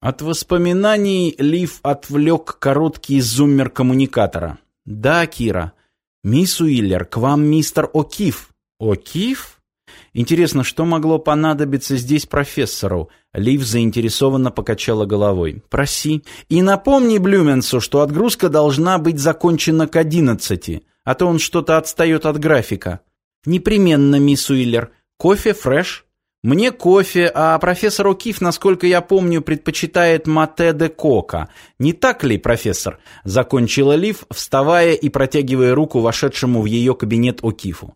От воспоминаний Лив отвлек короткий зуммер коммуникатора. «Да, Кира. Мисс Уиллер, к вам мистер О'Кив». «О'Кив?» Интересно, что могло понадобиться здесь профессору? Лив заинтересованно покачала головой. «Проси. И напомни Блюменсу, что отгрузка должна быть закончена к одиннадцати, а то он что-то отстает от графика». «Непременно, мисс Уиллер. Кофе фреш?» «Мне кофе, а профессор О'Кив, насколько я помню, предпочитает мате де кока. Не так ли, профессор?» Закончила Лив, вставая и протягивая руку вошедшему в ее кабинет О'Кифу.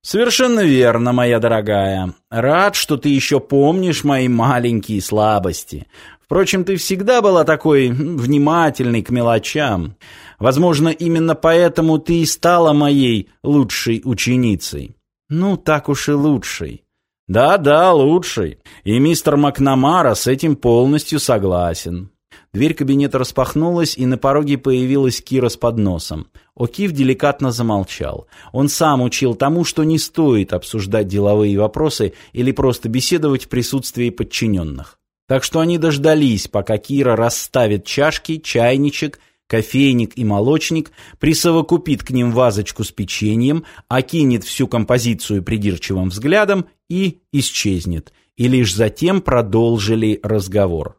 «Совершенно верно, моя дорогая. Рад, что ты еще помнишь мои маленькие слабости. Впрочем, ты всегда была такой внимательной к мелочам. Возможно, именно поэтому ты и стала моей лучшей ученицей». «Ну, так уж и лучшей». «Да-да, лучшей. И мистер Макнамара с этим полностью согласен». Дверь кабинета распахнулась, и на пороге появилась Кира с подносом. Окив деликатно замолчал. Он сам учил тому, что не стоит обсуждать деловые вопросы или просто беседовать в присутствии подчиненных. Так что они дождались, пока Кира расставит чашки, чайничек, кофейник и молочник, присовокупит к ним вазочку с печеньем, окинет всю композицию придирчивым взглядом и исчезнет. И лишь затем продолжили разговор.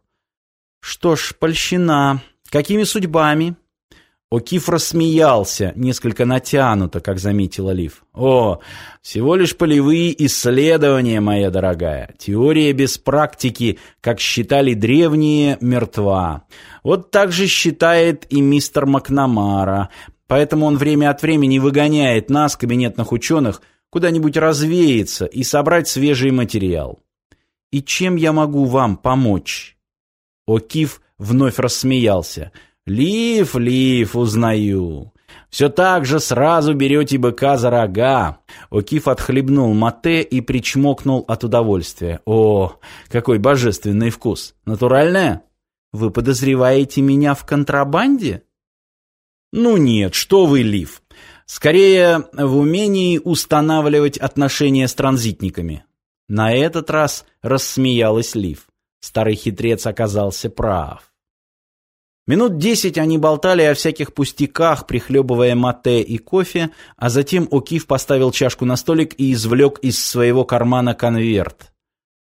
«Что ж, польщина. Какими судьбами?» Окиф рассмеялся, несколько натянуто, как заметила Лив. «О, всего лишь полевые исследования, моя дорогая. Теория без практики, как считали древние, мертва. Вот так же считает и мистер Макнамара. Поэтому он время от времени выгоняет нас, кабинетных ученых, куда-нибудь развеяться и собрать свежий материал. И чем я могу вам помочь?» Окиф вновь рассмеялся. «Лив, Лив, узнаю. Все так же сразу берете быка за рога». Окиф отхлебнул мате и причмокнул от удовольствия. «О, какой божественный вкус! Натуральное? Вы подозреваете меня в контрабанде?» «Ну нет, что вы, Лив. Скорее, в умении устанавливать отношения с транзитниками». На этот раз рассмеялась Лив. Старый хитрец оказался прав. Минут десять они болтали о всяких пустяках, прихлебывая мате и кофе, а затем Окиф поставил чашку на столик и извлек из своего кармана конверт.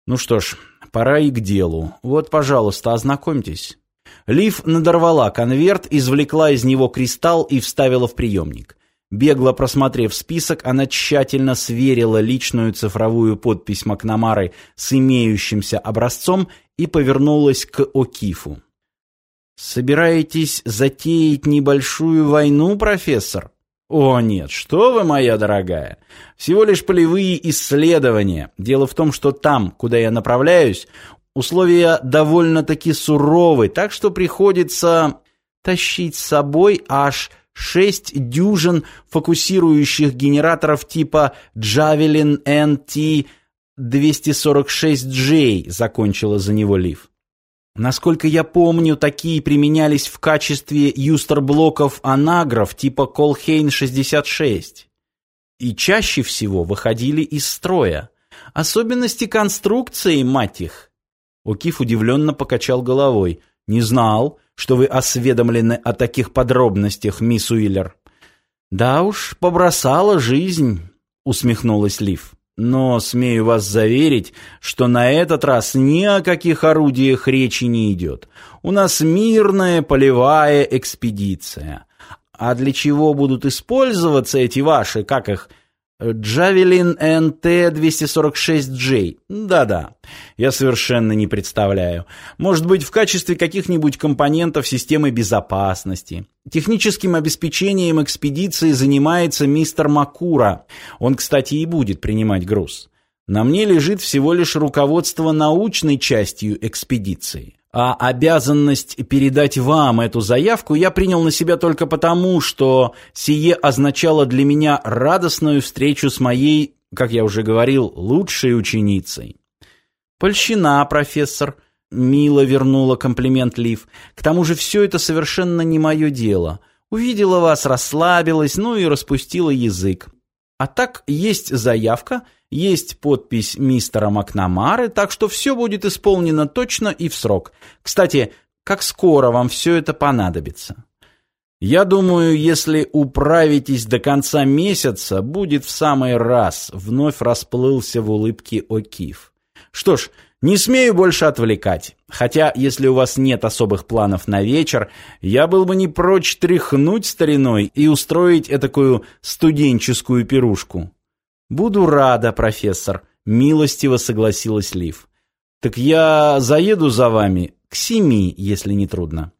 Ну что ж, пора и к делу. Вот, пожалуйста, ознакомьтесь. Лив надорвала конверт, извлекла из него кристалл и вставила в приемник. Бегло просмотрев список, она тщательно сверила личную цифровую подпись Макнамары с имеющимся образцом и повернулась к Окифу. «Собираетесь затеять небольшую войну, профессор?» «О нет, что вы, моя дорогая! Всего лишь полевые исследования. Дело в том, что там, куда я направляюсь, условия довольно-таки суровы, так что приходится тащить с собой аж шесть дюжин фокусирующих генераторов типа Javelin NT 246J, закончила за него Лив. Насколько я помню, такие применялись в качестве юстерблоков анагров типа Колхейн 66 и чаще всего выходили из строя. Особенности конструкции, мать их. Окиф удивленно покачал головой. Не знал, что вы осведомлены о таких подробностях, мисс Уиллер. Да уж, побросала жизнь, усмехнулась Лив. Но смею вас заверить, что на этот раз ни о каких орудиях речи не идет. У нас мирная полевая экспедиция. А для чего будут использоваться эти ваши, как их, Джавелин НТ-246J. Да-да, я совершенно не представляю. Может быть, в качестве каких-нибудь компонентов системы безопасности. Техническим обеспечением экспедиции занимается мистер Макура. Он, кстати, и будет принимать груз. На мне лежит всего лишь руководство научной частью экспедиции. А обязанность передать вам эту заявку я принял на себя только потому, что сие означало для меня радостную встречу с моей, как я уже говорил, лучшей ученицей. Польщина, профессор, мило вернула комплимент Лив. К тому же все это совершенно не мое дело. Увидела вас, расслабилась, ну и распустила язык. А так есть заявка, есть подпись мистера Макнамары, так что все будет исполнено точно и в срок. Кстати, как скоро вам все это понадобится? Я думаю, если управитесь до конца месяца, будет в самый раз, вновь расплылся в улыбке О'Кив. Что ж, не смею больше отвлекать. Хотя, если у вас нет особых планов на вечер, я был бы не прочь тряхнуть стариной и устроить этакую студенческую пирушку. Буду рада, профессор, милостиво согласилась Лив. Так я заеду за вами к семи, если не трудно.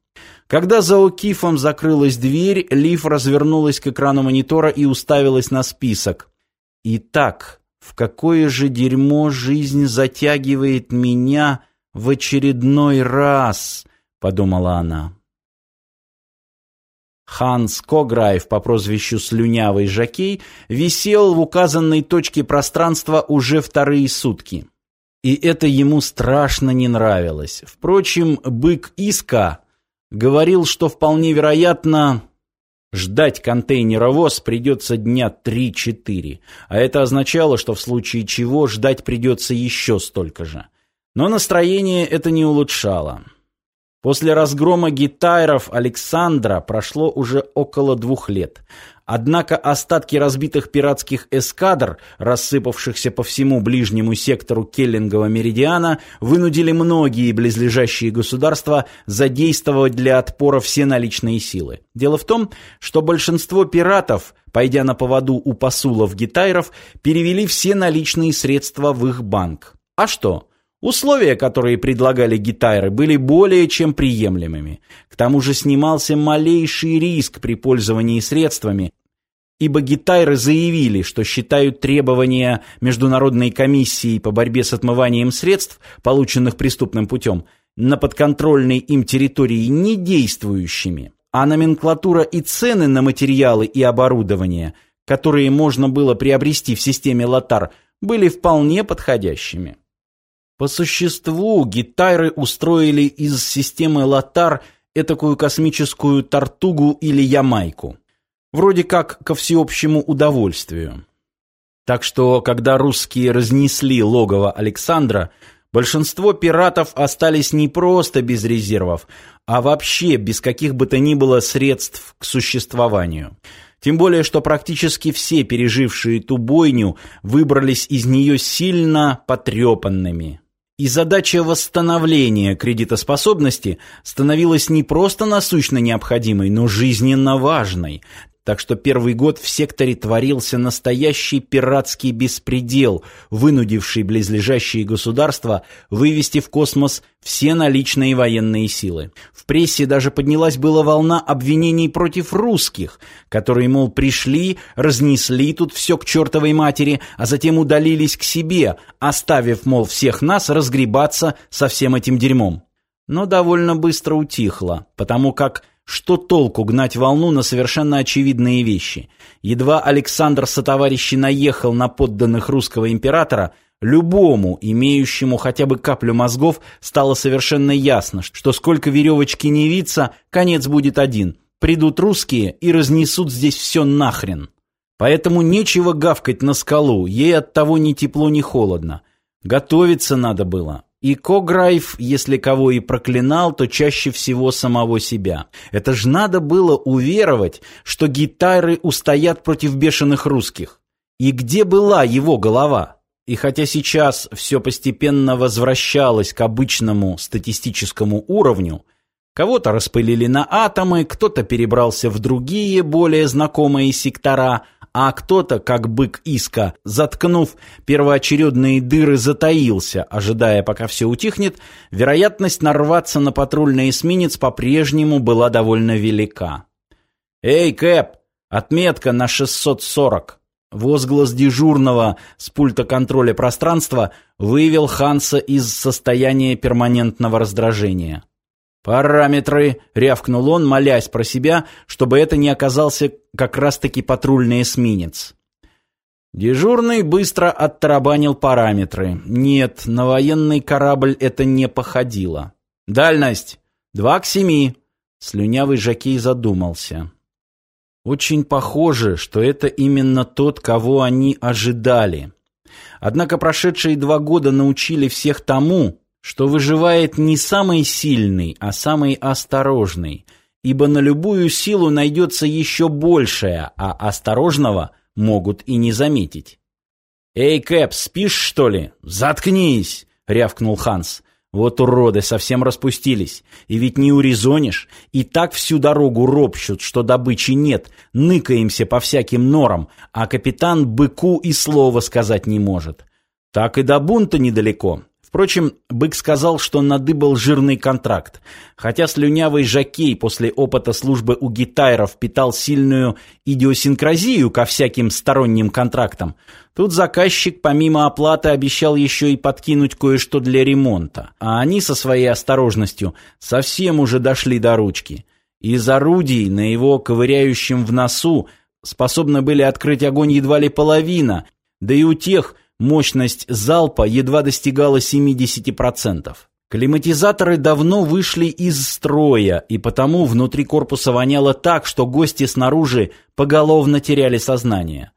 Когда за Окифом закрылась дверь, Лив развернулась к экрану монитора и уставилась на список. Итак, в какое же дерьмо жизнь затягивает меня в очередной раз, подумала она. Ханс Кограев по прозвищу Слюнявый Жакей висел в указанной точке пространства уже вторые сутки. И это ему страшно не нравилось. Впрочем, бык Иска говорил, что вполне вероятно ждать контейнеровоз придется дня 3-4, а это означало, что в случае чего ждать придется еще столько же. Но настроение это не улучшало. После разгрома гитайров Александра прошло уже около двух лет. Однако остатки разбитых пиратских эскадр, рассыпавшихся по всему ближнему сектору Келлингового меридиана, вынудили многие близлежащие государства задействовать для отпора все наличные силы. Дело в том, что большинство пиратов, пойдя на поводу у посулов гитайров, перевели все наличные средства в их банк. А что? Условия, которые предлагали гитайры, были более чем приемлемыми. К тому же снимался малейший риск при пользовании средствами, ибо гитайры заявили, что считают требования Международной комиссии по борьбе с отмыванием средств, полученных преступным путем, на подконтрольной им территории недействующими, а номенклатура и цены на материалы и оборудование, которые можно было приобрести в системе Лотар, были вполне подходящими. По существу гитайры устроили из системы Лотар этакую космическую тартугу или ямайку. Вроде как ко всеобщему удовольствию. Так что, когда русские разнесли логово Александра, большинство пиратов остались не просто без резервов, а вообще без каких бы то ни было средств к существованию. Тем более, что практически все пережившие ту бойню выбрались из нее сильно потрепанными. И задача восстановления кредитоспособности становилась не просто насущно необходимой, но жизненно важной, так что первый год в секторе творился настоящий пиратский беспредел, вынудивший близлежащие государства вывести в космос все наличные военные силы. В прессе даже поднялась была волна обвинений против русских, которые, мол, пришли, разнесли тут все к чертовой матери, а затем удалились к себе, оставив, мол, всех нас разгребаться со всем этим дерьмом. Но довольно быстро утихло, потому как что толку гнать волну на совершенно очевидные вещи? Едва Александр сотоварищи наехал на подданных русского императора, любому, имеющему хотя бы каплю мозгов, стало совершенно ясно, что сколько веревочки не виться, конец будет один. Придут русские и разнесут здесь все нахрен. Поэтому нечего гавкать на скалу, ей от того ни тепло, ни холодно. Готовиться надо было. И Кограйф, если кого и проклинал, то чаще всего самого себя. Это ж надо было уверовать, что гитары устоят против бешеных русских. И где была его голова? И хотя сейчас все постепенно возвращалось к обычному статистическому уровню, кого-то распылили на атомы, кто-то перебрался в другие, более знакомые сектора – а кто-то, как бык Иска, заткнув первоочередные дыры, затаился, ожидая, пока все утихнет, вероятность нарваться на патрульный эсминец по-прежнему была довольно велика. «Эй, Кэп, отметка на 640!» Возглас дежурного с пульта контроля пространства вывел Ханса из состояния перманентного раздражения. «Параметры!» — рявкнул он, молясь про себя, чтобы это не оказался как раз-таки патрульный эсминец. Дежурный быстро оттарабанил параметры. Нет, на военный корабль это не походило. «Дальность! Два к семи!» Слюнявый Жакей задумался. Очень похоже, что это именно тот, кого они ожидали. Однако прошедшие два года научили всех тому, что выживает не самый сильный, а самый осторожный, ибо на любую силу найдется еще большая, а осторожного могут и не заметить. «Эй, Кэп, спишь, что ли? Заткнись!» — рявкнул Ханс. «Вот уроды совсем распустились. И ведь не урезонишь. И так всю дорогу ропщут, что добычи нет. Ныкаемся по всяким норам, а капитан быку и слова сказать не может. Так и до бунта недалеко. Впрочем, Бык сказал, что надыбал жирный контракт. Хотя слюнявый жакей после опыта службы у гитайров питал сильную идиосинкразию ко всяким сторонним контрактам, тут заказчик помимо оплаты обещал еще и подкинуть кое-что для ремонта. А они со своей осторожностью совсем уже дошли до ручки. Из орудий на его ковыряющем в носу способны были открыть огонь едва ли половина, да и у тех – Мощность залпа едва достигала 70%. Климатизаторы давно вышли из строя, и потому внутри корпуса воняло так, что гости снаружи поголовно теряли сознание.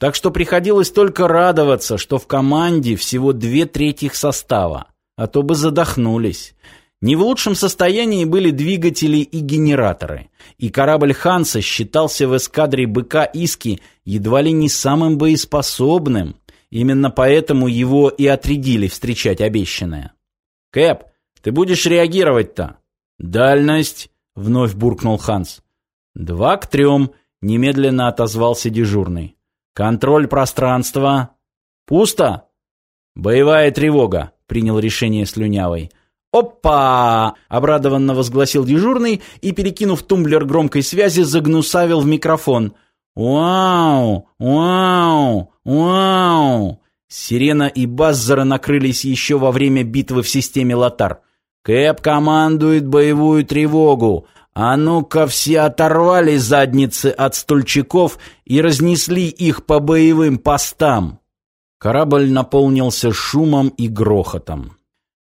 Так что приходилось только радоваться, что в команде всего две трети состава, а то бы задохнулись. Не в лучшем состоянии были двигатели и генераторы, и корабль «Ханса» считался в эскадре «БК Иски» едва ли не самым боеспособным. Именно поэтому его и отрядили встречать обещанное. «Кэп, ты будешь реагировать-то?» «Дальность», — вновь буркнул Ханс. «Два к трем», — немедленно отозвался дежурный. «Контроль пространства». «Пусто?» «Боевая тревога», — принял решение Слюнявый. «Опа!» — обрадованно возгласил дежурный и, перекинув тумблер громкой связи, загнусавил в микрофон. «Вау! Вау! Вау!» Сирена и Баззера накрылись еще во время битвы в системе Лотар. «Кэп командует боевую тревогу. А ну-ка все оторвали задницы от стульчиков и разнесли их по боевым постам!» Корабль наполнился шумом и грохотом.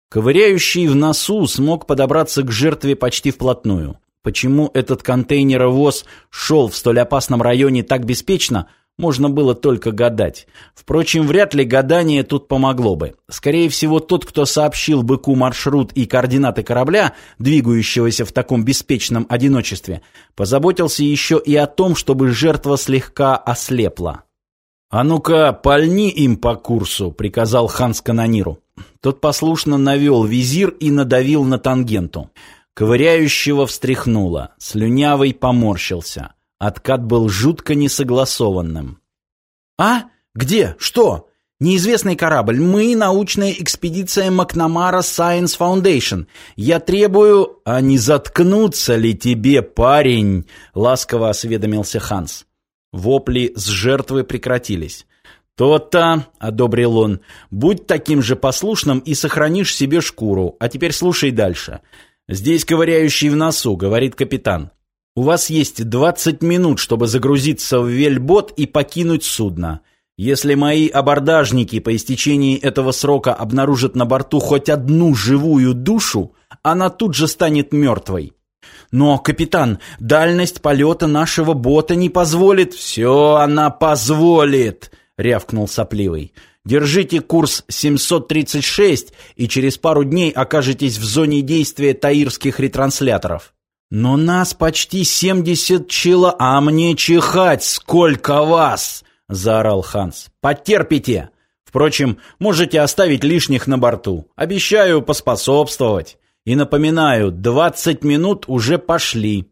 Ковыряющий в носу смог подобраться к жертве почти вплотную. Почему этот контейнеровоз шел в столь опасном районе так беспечно, можно было только гадать. Впрочем, вряд ли гадание тут помогло бы. Скорее всего, тот, кто сообщил быку маршрут и координаты корабля, двигающегося в таком беспечном одиночестве, позаботился еще и о том, чтобы жертва слегка ослепла. «А ну-ка, пальни им по курсу», — приказал Ханс канониру. Тот послушно навел визир и надавил на тангенту. Ковыряющего встряхнуло, слюнявый поморщился. Откат был жутко несогласованным. «А? Где? Что?» «Неизвестный корабль. Мы — научная экспедиция Макнамара Science Foundation. Я требую...» «А не заткнуться ли тебе, парень?» — ласково осведомился Ханс. Вопли с жертвы прекратились. «То-то», — одобрил он, — «будь таким же послушным и сохранишь себе шкуру. А теперь слушай дальше. Здесь ковыряющий в носу», — говорит капитан. «У вас есть 20 минут, чтобы загрузиться в вельбот и покинуть судно. Если мои абордажники по истечении этого срока обнаружат на борту хоть одну живую душу, она тут же станет мертвой». «Но, капитан, дальность полета нашего бота не позволит...» «Все она позволит!» рявкнул сопливый. Держите курс 736 и через пару дней окажетесь в зоне действия таирских ретрансляторов. Но нас почти 70 чела, а мне чихать, сколько вас, заорал Ханс. Потерпите. Впрочем, можете оставить лишних на борту. Обещаю поспособствовать. И напоминаю, 20 минут уже пошли.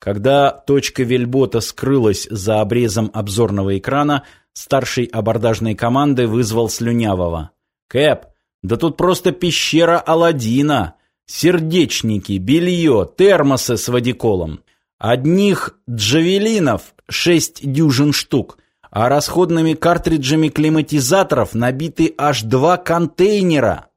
Когда точка вельбота скрылась за обрезом обзорного экрана, старший абордажной команды вызвал Слюнявого. «Кэп, да тут просто пещера Аладдина! Сердечники, белье, термосы с водиколом. Одних джавелинов шесть дюжин штук, а расходными картриджами климатизаторов набиты аж два контейнера.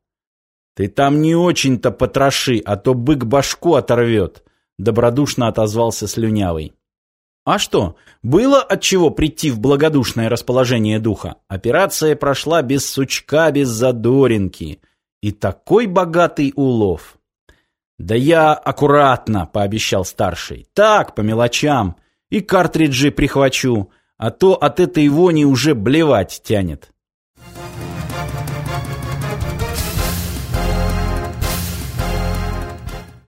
Ты там не очень-то потроши, а то бык башку оторвет», — добродушно отозвался Слюнявый. А что, было от чего прийти в благодушное расположение духа. Операция прошла без сучка, без задоринки. И такой богатый улов. «Да я аккуратно», — пообещал старший. «Так, по мелочам. И картриджи прихвачу, а то от этой вони уже блевать тянет».